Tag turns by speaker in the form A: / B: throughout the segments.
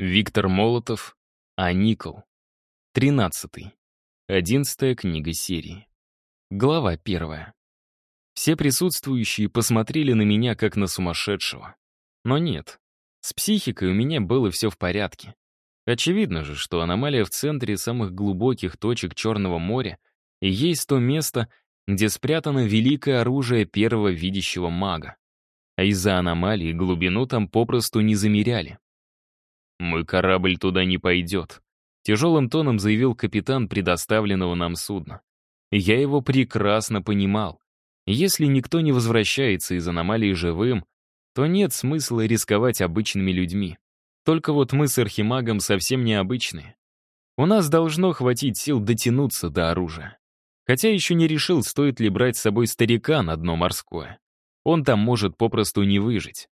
A: Виктор Молотов, А. Никол. Тринадцатый. Одиннадцатая книга серии. Глава первая. Все присутствующие посмотрели на меня как на сумасшедшего. Но нет, с психикой у меня было все в порядке. Очевидно же, что аномалия в центре самых глубоких точек Черного моря и есть то место, где спрятано великое оружие первого видящего мага. А из-за аномалии глубину там попросту не замеряли. «Мой корабль туда не пойдет», — тяжелым тоном заявил капитан предоставленного нам судна. Я его прекрасно понимал. Если никто не возвращается из аномалии живым, то нет смысла рисковать обычными людьми. Только вот мы с Архимагом совсем необычные. У нас должно хватить сил дотянуться до оружия. Хотя еще не решил, стоит ли брать с собой старика на дно морское. Он там может попросту не выжить.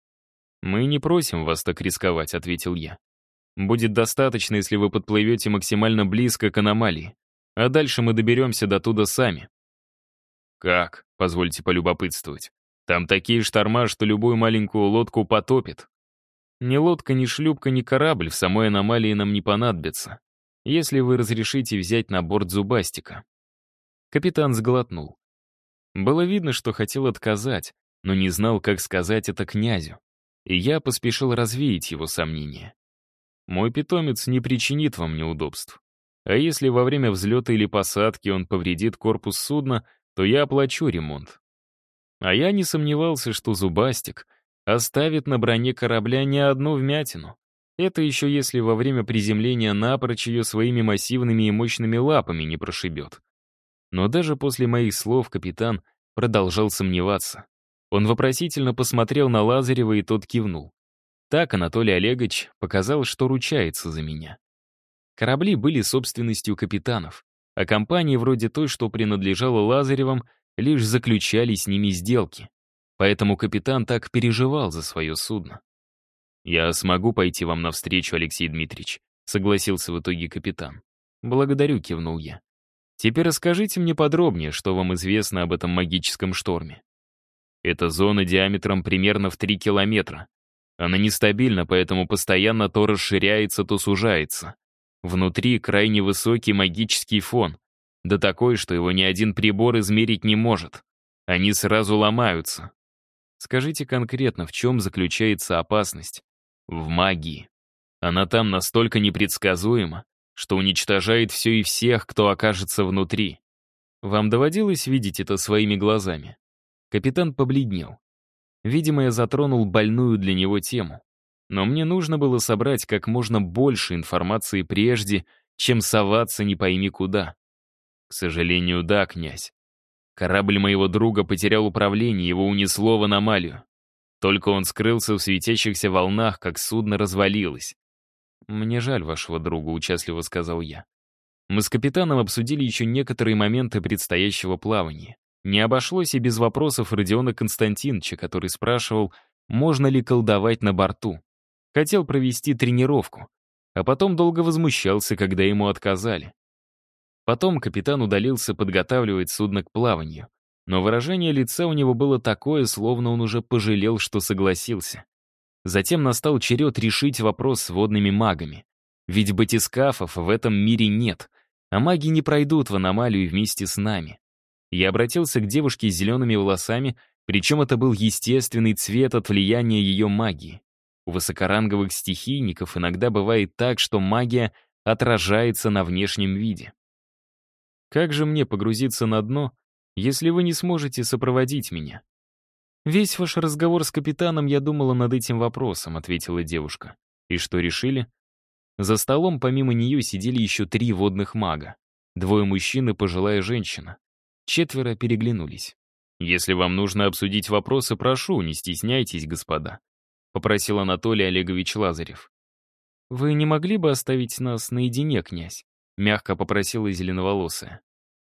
A: «Мы не просим вас так рисковать», — ответил я. Будет достаточно, если вы подплывете максимально близко к аномалии. А дальше мы доберемся до туда сами. Как? Позвольте полюбопытствовать. Там такие шторма, что любую маленькую лодку потопит. Ни лодка, ни шлюпка, ни корабль в самой аномалии нам не понадобятся, если вы разрешите взять на борт зубастика. Капитан сглотнул. Было видно, что хотел отказать, но не знал, как сказать это князю. И я поспешил развеять его сомнения. Мой питомец не причинит вам неудобств. А если во время взлета или посадки он повредит корпус судна, то я оплачу ремонт. А я не сомневался, что Зубастик оставит на броне корабля не одну вмятину. Это еще если во время приземления напрочь ее своими массивными и мощными лапами не прошибет. Но даже после моих слов капитан продолжал сомневаться. Он вопросительно посмотрел на Лазарева, и тот кивнул. Так Анатолий Олегович показал, что ручается за меня. Корабли были собственностью капитанов, а компании вроде той, что принадлежала Лазаревым, лишь заключали с ними сделки. Поэтому капитан так переживал за свое судно. «Я смогу пойти вам навстречу, Алексей Дмитриевич», — согласился в итоге капитан. «Благодарю», — кивнул я. «Теперь расскажите мне подробнее, что вам известно об этом магическом шторме». «Это зона диаметром примерно в 3 километра. Она нестабильна, поэтому постоянно то расширяется, то сужается. Внутри крайне высокий магический фон, да такой, что его ни один прибор измерить не может. Они сразу ломаются. Скажите конкретно, в чем заключается опасность? В магии. Она там настолько непредсказуема, что уничтожает все и всех, кто окажется внутри. Вам доводилось видеть это своими глазами? Капитан побледнел. Видимо, я затронул больную для него тему. Но мне нужно было собрать как можно больше информации прежде, чем соваться не пойми куда. К сожалению, да, князь. Корабль моего друга потерял управление, его унесло в аномалию. Только он скрылся в светящихся волнах, как судно развалилось. «Мне жаль вашего друга», — участливо сказал я. Мы с капитаном обсудили еще некоторые моменты предстоящего плавания. Не обошлось и без вопросов Родиона Константиновича, который спрашивал, можно ли колдовать на борту. Хотел провести тренировку, а потом долго возмущался, когда ему отказали. Потом капитан удалился подготавливать судно к плаванию, но выражение лица у него было такое, словно он уже пожалел, что согласился. Затем настал черед решить вопрос с водными магами. Ведь батискафов в этом мире нет, а маги не пройдут в аномалию вместе с нами. Я обратился к девушке с зелеными волосами, причем это был естественный цвет от влияния ее магии. У высокоранговых стихийников иногда бывает так, что магия отражается на внешнем виде. Как же мне погрузиться на дно, если вы не сможете сопроводить меня? Весь ваш разговор с капитаном я думала над этим вопросом, ответила девушка. И что решили? За столом помимо нее сидели еще три водных мага. Двое мужчин и пожилая женщина. Четверо переглянулись. «Если вам нужно обсудить вопросы, прошу, не стесняйтесь, господа», — попросил Анатолий Олегович Лазарев. «Вы не могли бы оставить нас наедине, князь?» — мягко попросила зеленоволосая.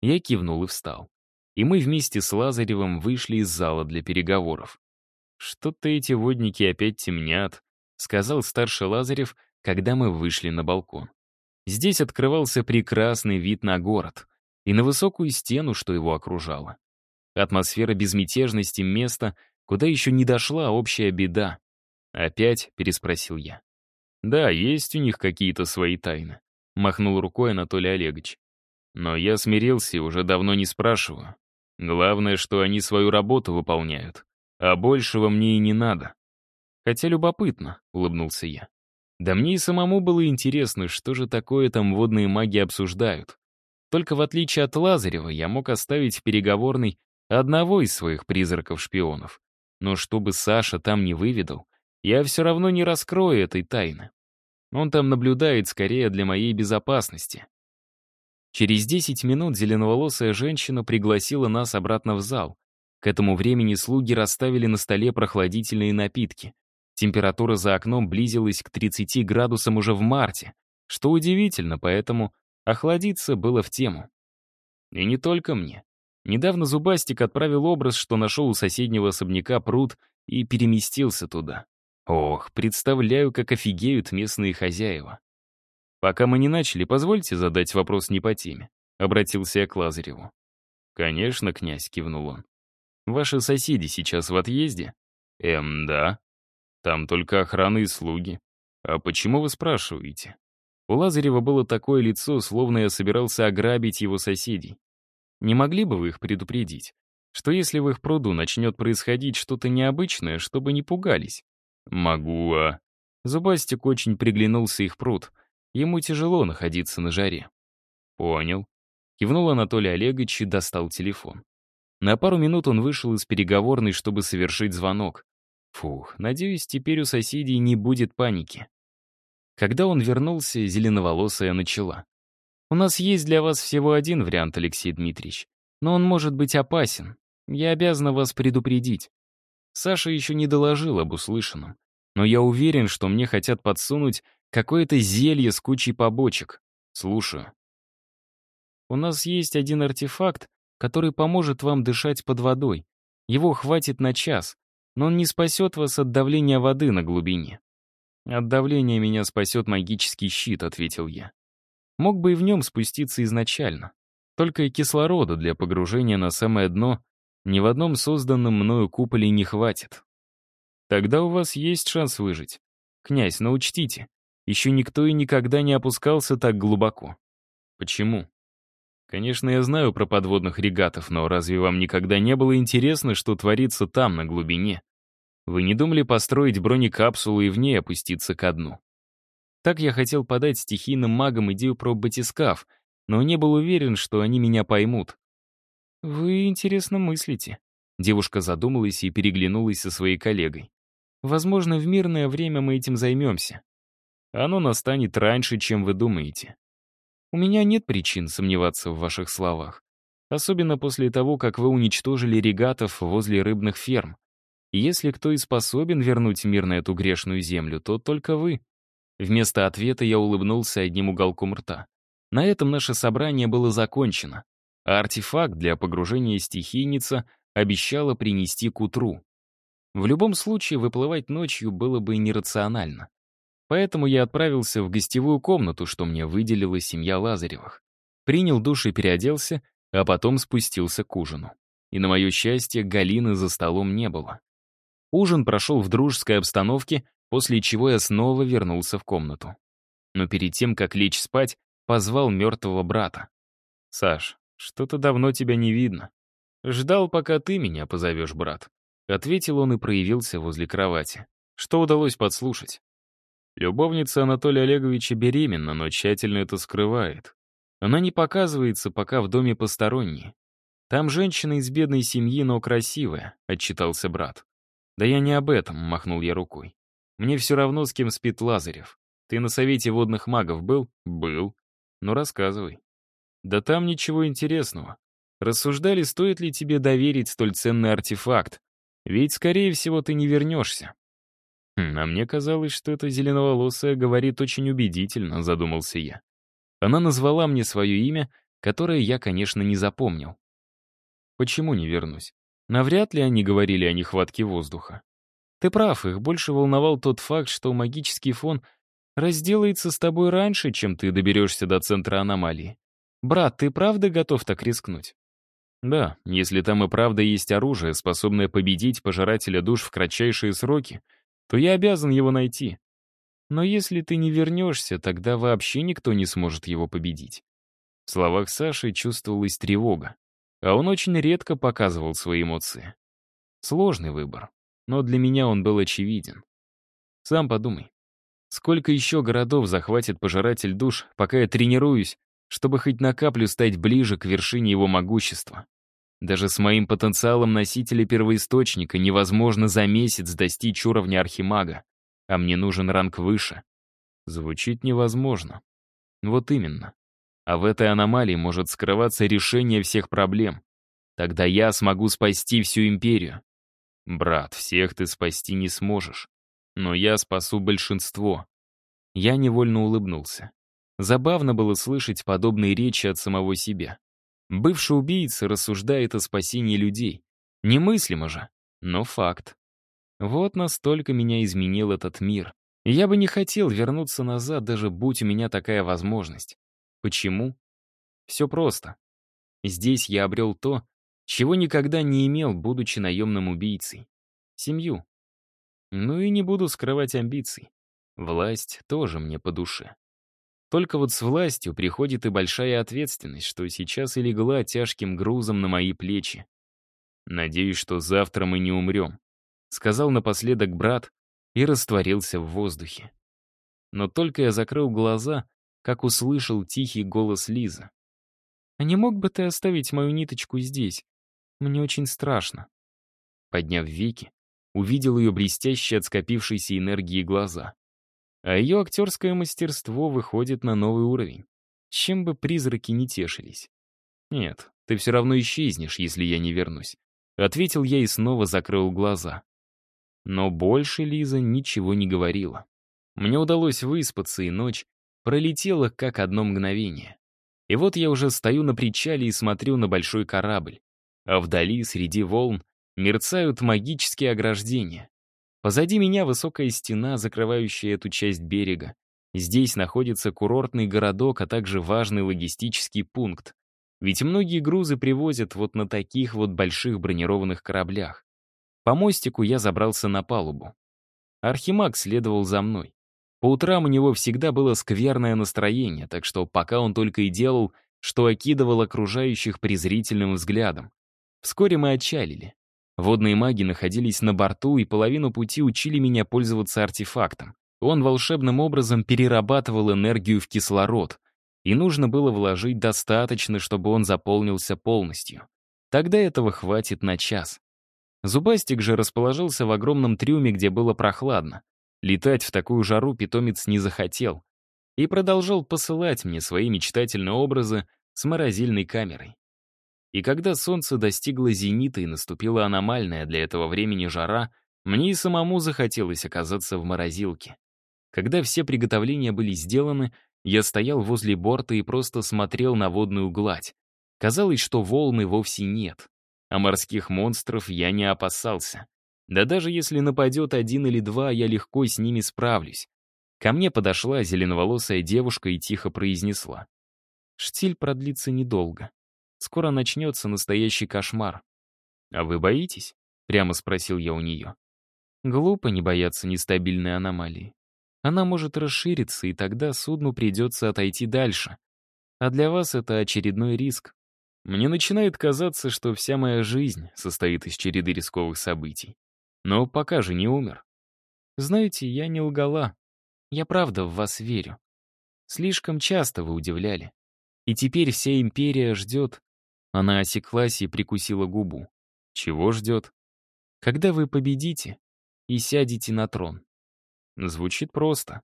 A: Я кивнул и встал. И мы вместе с Лазаревым вышли из зала для переговоров. «Что-то эти водники опять темнят», — сказал старший Лазарев, когда мы вышли на балкон. Здесь открывался прекрасный вид на город и на высокую стену, что его окружало. Атмосфера безмятежности места, куда еще не дошла общая беда. «Опять?» — переспросил я. Да, есть у них какие-то свои тайны. Махнул рукой Анатолий Олегович. Но я смирился и уже давно не спрашиваю. Главное, что они свою работу выполняют. А большего мне и не надо. Хотя любопытно, улыбнулся я. Да мне и самому было интересно, что же такое там водные маги обсуждают. Только в отличие от Лазарева, я мог оставить в переговорной одного из своих призраков-шпионов. Но чтобы Саша там не выведал, я все равно не раскрою этой тайны. Он там наблюдает скорее для моей безопасности. Через 10 минут зеленоволосая женщина пригласила нас обратно в зал. К этому времени слуги расставили на столе прохладительные напитки. Температура за окном близилась к 30 градусам уже в марте, что удивительно, поэтому охладиться было в тему. И не только мне. Недавно Зубастик отправил образ, что нашел у соседнего особняка пруд и переместился туда. Ох, представляю, как офигеют местные хозяева. Пока мы не начали, позвольте задать вопрос не по теме. Обратился я к Лазареву. «Конечно, князь», — кивнул он. «Ваши соседи сейчас в отъезде?» «Эм, да. Там только охрана и слуги. А почему вы спрашиваете?» У Лазарева было такое лицо, словно я собирался ограбить его соседей. Не могли бы вы их предупредить, что если в их пруду начнет происходить что-то необычное, чтобы не пугались? Могу, а... Зубастик очень приглянулся их пруд. Ему тяжело находиться на жаре. Понял. Кивнул Анатолий Олегович и достал телефон. На пару минут он вышел из переговорной, чтобы совершить звонок. Фух, надеюсь, теперь у соседей не будет паники. Когда он вернулся, зеленоволосая начала. У нас есть для вас всего один вариант, Алексей Дмитриевич. Но он может быть опасен. Я обязана вас предупредить. Саша еще не доложил об услышанном. Но я уверен, что мне хотят подсунуть какое-то зелье с кучей побочек. Слушаю. У нас есть один артефакт, который поможет вам дышать под водой. Его хватит на час, но он не спасет вас от давления воды на глубине. От давления меня спасет магический щит, ответил я. Мог бы и в нем спуститься изначально. Только и кислорода для погружения на самое дно ни в одном созданном мною куполе не хватит. Тогда у вас есть шанс выжить. Князь, но учтите, еще никто и никогда не опускался так глубоко. Почему? Конечно, я знаю про подводных регатов, но разве вам никогда не было интересно, что творится там, на глубине? Вы не думали построить бронекапсулу и в ней опуститься ко дну? Так я хотел подать стихийным магам идею про батискаф, но не был уверен, что они меня поймут. «Вы интересно мыслите». Девушка задумалась и переглянулась со своей коллегой. «Возможно, в мирное время мы этим займемся. Оно настанет раньше, чем вы думаете. У меня нет причин сомневаться в ваших словах. Особенно после того, как вы уничтожили регатов возле рыбных ферм. Если кто и способен вернуть мир на эту грешную землю, то только вы. Вместо ответа я улыбнулся одним уголком рта. На этом наше собрание было закончено, а артефакт для погружения стихийница обещала принести к утру. В любом случае, выплывать ночью было бы нерационально. Поэтому я отправился в гостевую комнату, что мне выделила семья Лазаревых. Принял душ и переоделся, а потом спустился к ужину. И на мое счастье, Галины за столом не было. Ужин прошел в дружеской обстановке, после чего я снова вернулся в комнату. Но перед тем, как лечь спать, позвал мертвого брата. «Саш, что-то давно тебя не видно. Ждал, пока ты меня позовешь, брат». Ответил он и проявился возле кровати. Что удалось подслушать? Любовница Анатолия Олеговича беременна, но тщательно это скрывает. Она не показывается, пока в доме посторонние. Там женщина из бедной семьи, но красивая, отчитался брат. Да я не об этом, махнул я рукой. Мне все равно, с кем спит Лазарев. Ты на совете водных магов был? Был. Ну, рассказывай. Да там ничего интересного. Рассуждали, стоит ли тебе доверить столь ценный артефакт. Ведь, скорее всего, ты не вернешься. Хм, а мне казалось, что эта зеленоволосая говорит очень убедительно, задумался я. Она назвала мне свое имя, которое я, конечно, не запомнил. Почему не вернусь? Навряд ли они говорили о нехватке воздуха. Ты прав, их больше волновал тот факт, что магический фон разделается с тобой раньше, чем ты доберешься до центра аномалии. Брат, ты правда готов так рискнуть? Да, если там и правда есть оружие, способное победить пожирателя душ в кратчайшие сроки, то я обязан его найти. Но если ты не вернешься, тогда вообще никто не сможет его победить. В словах Саши чувствовалась тревога, а он очень редко показывал свои эмоции. Сложный выбор, но для меня он был очевиден. Сам подумай, сколько еще городов захватит пожиратель душ, пока я тренируюсь, чтобы хоть на каплю стать ближе к вершине его могущества. Даже с моим потенциалом носителя первоисточника невозможно за месяц достичь уровня архимага, а мне нужен ранг выше. Звучит невозможно. Вот именно. А в этой аномалии может скрываться решение всех проблем. Тогда я смогу спасти всю империю. Брат, всех ты спасти не сможешь. Но я спасу большинство. Я невольно улыбнулся. Забавно было слышать подобные речи от самого себя. Бывший убийца рассуждает о спасении людей. Немыслимо же, но факт. Вот настолько меня изменил этот мир. я бы не хотел вернуться назад, даже будь у меня такая возможность. Почему? Все просто. Здесь я обрел то, чего никогда не имел, будучи наемным убийцей. Семью. Ну и не буду скрывать амбиций. Власть тоже мне по душе. Только вот с властью приходит и большая ответственность, что сейчас и легла тяжким грузом на мои плечи. «Надеюсь, что завтра мы не умрем», — сказал напоследок брат и растворился в воздухе. Но только я закрыл глаза, как услышал тихий голос Лизы. «А не мог бы ты оставить мою ниточку здесь? Мне очень страшно». Подняв веки, увидел ее блестящие от скопившейся энергии глаза. А ее актерское мастерство выходит на новый уровень. Чем бы призраки не тешились. «Нет, ты все равно исчезнешь, если я не вернусь», — ответил я и снова закрыл глаза. Но больше Лиза ничего не говорила. Мне удалось выспаться, и ночь пролетела как одно мгновение. И вот я уже стою на причале и смотрю на большой корабль. А вдали, среди волн, мерцают магические ограждения. Позади меня высокая стена, закрывающая эту часть берега. Здесь находится курортный городок, а также важный логистический пункт. Ведь многие грузы привозят вот на таких вот больших бронированных кораблях. По мостику я забрался на палубу. Архимаг следовал за мной. По утрам у него всегда было скверное настроение, так что пока он только и делал, что окидывал окружающих презрительным взглядом. Вскоре мы отчалили. Водные маги находились на борту и половину пути учили меня пользоваться артефактом. Он волшебным образом перерабатывал энергию в кислород, и нужно было вложить достаточно, чтобы он заполнился полностью. Тогда этого хватит на час. Зубастик же расположился в огромном трюме, где было прохладно. Летать в такую жару питомец не захотел и продолжал посылать мне свои мечтательные образы с морозильной камерой. И когда солнце достигло зенита и наступила аномальная для этого времени жара, мне и самому захотелось оказаться в морозилке. Когда все приготовления были сделаны, я стоял возле борта и просто смотрел на водную гладь. Казалось, что волны вовсе нет. А морских монстров я не опасался. Да даже если нападет один или два, я легко с ними справлюсь. Ко мне подошла зеленоволосая девушка и тихо произнесла. Штиль продлится недолго. Скоро начнется настоящий кошмар. «А вы боитесь?» — прямо спросил я у нее. Глупо не бояться нестабильной аномалии. Она может расшириться, и тогда судну придется отойти дальше. А для вас это очередной риск. Мне начинает казаться, что вся моя жизнь состоит из череды рисковых событий. Но пока же не умер. Знаете, я не лгала. Я правда в вас верю. Слишком часто вы удивляли. И теперь вся империя ждет, она осеклась и прикусила губу. Чего ждет? Когда вы победите и сядете на трон. Звучит просто.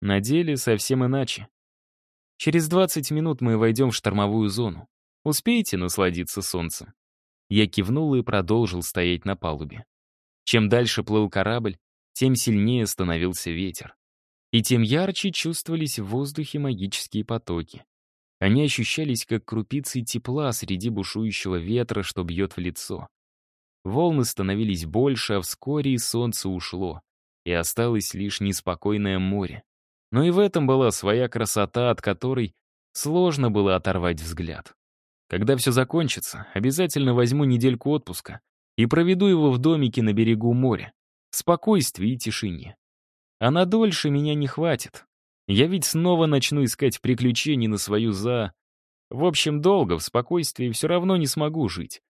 A: На деле совсем иначе. Через 20 минут мы войдем в штормовую зону. Успеете насладиться солнцем? Я кивнул и продолжил стоять на палубе. Чем дальше плыл корабль, тем сильнее становился ветер. И тем ярче чувствовались в воздухе магические потоки. Они ощущались как крупицы тепла среди бушующего ветра, что бьет в лицо. Волны становились больше, а вскоре и солнце ушло, и осталось лишь неспокойное море. Но и в этом была своя красота, от которой сложно было оторвать взгляд. Когда все закончится, обязательно возьму недельку отпуска и проведу его в домике на берегу моря, в спокойствии и тишине. А на дольше меня не хватит. Я ведь снова начну искать приключений на свою за... В общем, долго, в спокойствии все равно не смогу жить.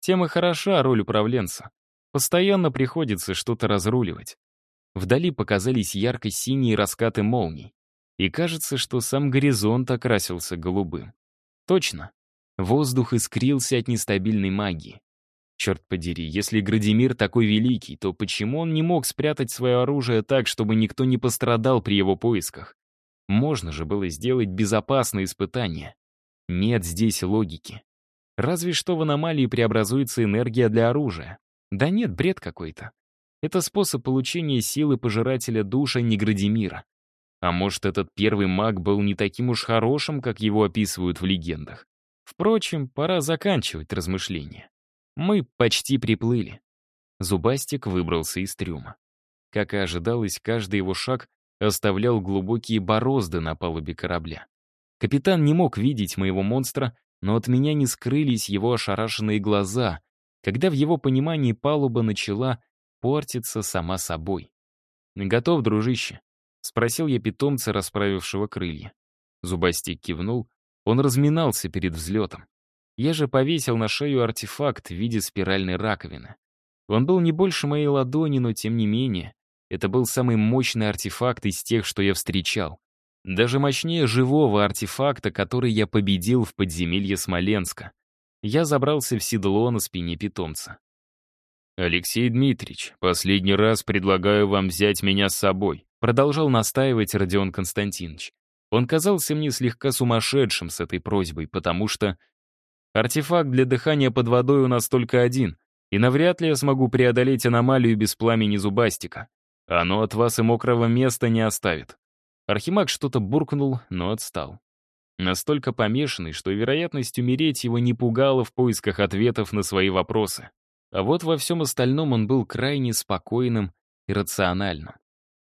A: Тем и хороша роль управленца. Постоянно приходится что-то разруливать. Вдали показались ярко-синие раскаты молний. И кажется, что сам горизонт окрасился голубым. Точно. Воздух искрился от нестабильной магии. Черт подери, если Градимир такой великий, то почему он не мог спрятать свое оружие так, чтобы никто не пострадал при его поисках? Можно же было сделать безопасное испытание. Нет здесь логики. Разве что в аномалии преобразуется энергия для оружия. Да нет, бред какой-то. Это способ получения силы пожирателя душа Неградимира. А может, этот первый маг был не таким уж хорошим, как его описывают в легендах. Впрочем, пора заканчивать размышления. Мы почти приплыли. Зубастик выбрался из трюма. Как и ожидалось, каждый его шаг оставлял глубокие борозды на палубе корабля. Капитан не мог видеть моего монстра, но от меня не скрылись его ошарашенные глаза, когда в его понимании палуба начала портиться сама собой. «Готов, дружище?» — спросил я питомца, расправившего крылья. Зубастик кивнул, он разминался перед взлетом. Я же повесил на шею артефакт в виде спиральной раковины. Он был не больше моей ладони, но тем не менее, это был самый мощный артефакт из тех, что я встречал. Даже мощнее живого артефакта, который я победил в подземелье Смоленска. Я забрался в седло на спине питомца. «Алексей Дмитриевич, последний раз предлагаю вам взять меня с собой», продолжал настаивать Родион Константинович. Он казался мне слегка сумасшедшим с этой просьбой, потому что Артефакт для дыхания под водой у нас только один, и навряд ли я смогу преодолеть аномалию без пламени зубастика. Оно от вас и мокрого места не оставит. Архимаг что-то буркнул, но отстал. Настолько помешанный, что вероятность умереть его не пугала в поисках ответов на свои вопросы. А вот во всем остальном он был крайне спокойным и рациональным.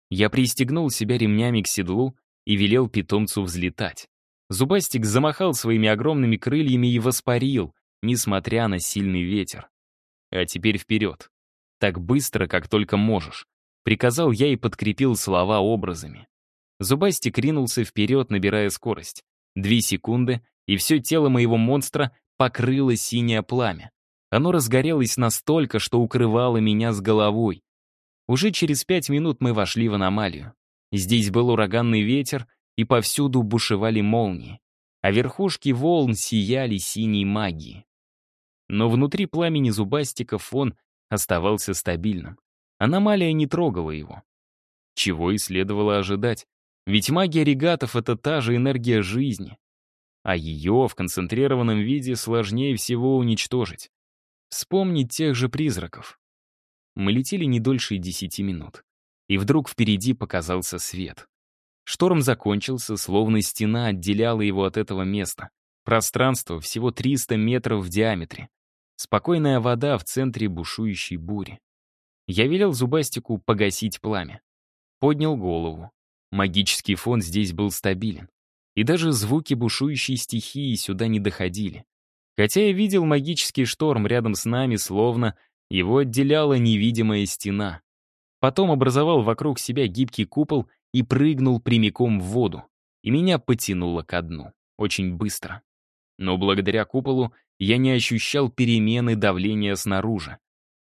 A: Я пристегнул себя ремнями к седлу и велел питомцу взлетать. Зубастик замахал своими огромными крыльями и воспарил, несмотря на сильный ветер. А теперь вперед. Так быстро, как только можешь. Приказал я и подкрепил слова образами. Зубастик ринулся вперед, набирая скорость. Две секунды, и все тело моего монстра покрыло синее пламя. Оно разгорелось настолько, что укрывало меня с головой. Уже через пять минут мы вошли в аномалию. Здесь был ураганный ветер, и повсюду бушевали молнии, а верхушки волн сияли синей магией. Но внутри пламени зубастика фон оставался стабильным. Аномалия не трогала его. Чего и следовало ожидать, ведь магия регатов — это та же энергия жизни, а ее в концентрированном виде сложнее всего уничтожить. Вспомнить тех же призраков. Мы летели не дольше десяти минут. И вдруг впереди показался свет. Шторм закончился, словно стена отделяла его от этого места. Пространство всего 300 метров в диаметре. Спокойная вода в центре бушующей бури. Я велел Зубастику погасить пламя. Поднял голову. Магический фон здесь был стабилен. И даже звуки бушующей стихии сюда не доходили. Хотя я видел магический шторм рядом с нами, словно его отделяла невидимая стена. Потом образовал вокруг себя гибкий купол и прыгнул прямиком в воду. И меня потянуло ко дну. Очень быстро. Но благодаря куполу я не ощущал перемены давления снаружи.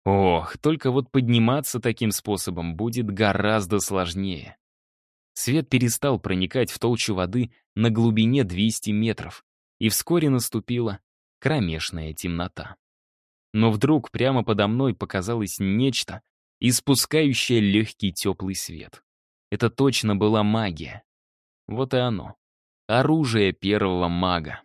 A: Ох, только вот подниматься таким способом будет гораздо сложнее. Свет перестал проникать в толщу воды на глубине 200 метров, и вскоре наступила кромешная темнота. Но вдруг прямо подо мной показалось нечто, испускающее легкий теплый свет. Это точно была магия. Вот и оно. Оружие первого мага.